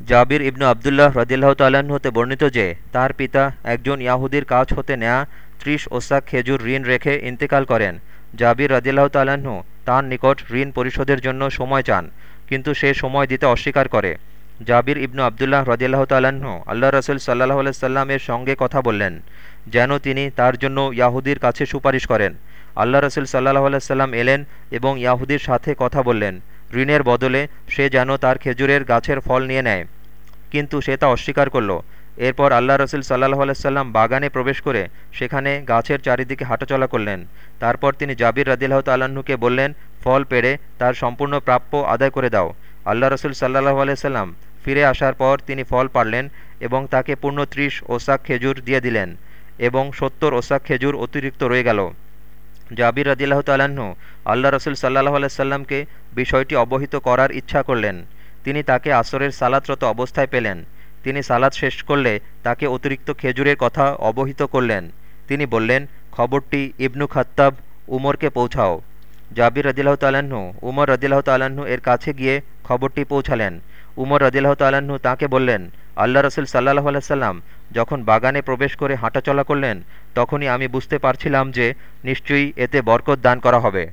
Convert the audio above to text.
জাবির ইবনু আবদুল্লাহ রদিল্লাহ তাল্লাহ্ন হতে বর্ণিত যে, তার পিতা একজন ইয়াহুদির কাজ হতে নেয়া ত্রিশ ওসাক খেজুর ঋণ রেখে ইন্তেকাল করেন। জাবির রদিল্লাহ তাল্লাহ্ন তাঁর নিকট ঋণ পরিশোধের জন্য সময় চান, কিন্তু সে সময় দিতে অস্বীকার করে। জাবির ইবনু আবদুল্লাহ রদিল্লাহ তাল্লাহ্ন আল্লাহ রসুল সাল্লাহ সাল্লামের সঙ্গে কথা বললেন, যেন তিনি তার জন্য ইয়াহুদির কাছে সুপারিশ করেন। আল্লাহ রসুল সাল্লাহ সাল্লাম এলেন এবং ইয়াহুদির সাথে কথা বললেন। ঋণের বদলে সে যেন তার খেজুরের গাছের ফল নিয়ে নেয়। কিন্তু সে তা অস্বীকার করল। এরপর আল্লাহ রসুল সাল্লাহ আলাইসাল্লাম বাগানে প্রবেশ করে সেখানে গাছের চারিদিকে হাঁটাচলা করলেন। তারপর তিনি জাবির রদিল্লাহ তাল্লাহ্নকে বললেন, ফল পেড়ে তার সম্পূর্ণ প্রাপ্য আদায় করে দাও। আল্লাহ রসুল সাল্লাহ আলাইসাল্লাম ফিরে আসার পর তিনি ফল পারলেন এবং তাকে পূর্ণ ত্রিশ ওসাক খেজুর দিয়ে দিলেন এবং সত্তর ওসাক খেজুর অতিরিক্ত রয়ে গেল। জাবির রদিল্লাহ তাল্লাহ্ন আল্লাহ রসুল সাল্লাহ আলাইসাল্লামকে বিষয়টি অবহিত করার ইচ্ছা করলেন। তিনি তাকে আসরের সালাতরত অবস্থায় পেলেন। তিনি সালাত শেষ করলে তাকে অতিরিক্ত খেজুরের কথা অবহিত করলেন। তিনি বললেন, খবরটি ইবনু খাত্তাব উমরকে পৌঁছাও। জাবির রদিল্লাহ তাল্লাহ্ন উমর রদিল্লাহ তাল্লাহ্ন এর কাছে গিয়ে খবরটি পৌঁছালেন। উমর রদিল্লাহ তাল্লাহ্ন তাঁকে বললেন আল্লাহ রসুল সাল্লাহ আলাইসাল্লাম যখন বাগানে প্রবেশ করে হাঁটাচলা করলেন, তখনই আমি বুঝতে পারছিলাম যে নিশ্চয়ই এতে বরকত দান করা হবে।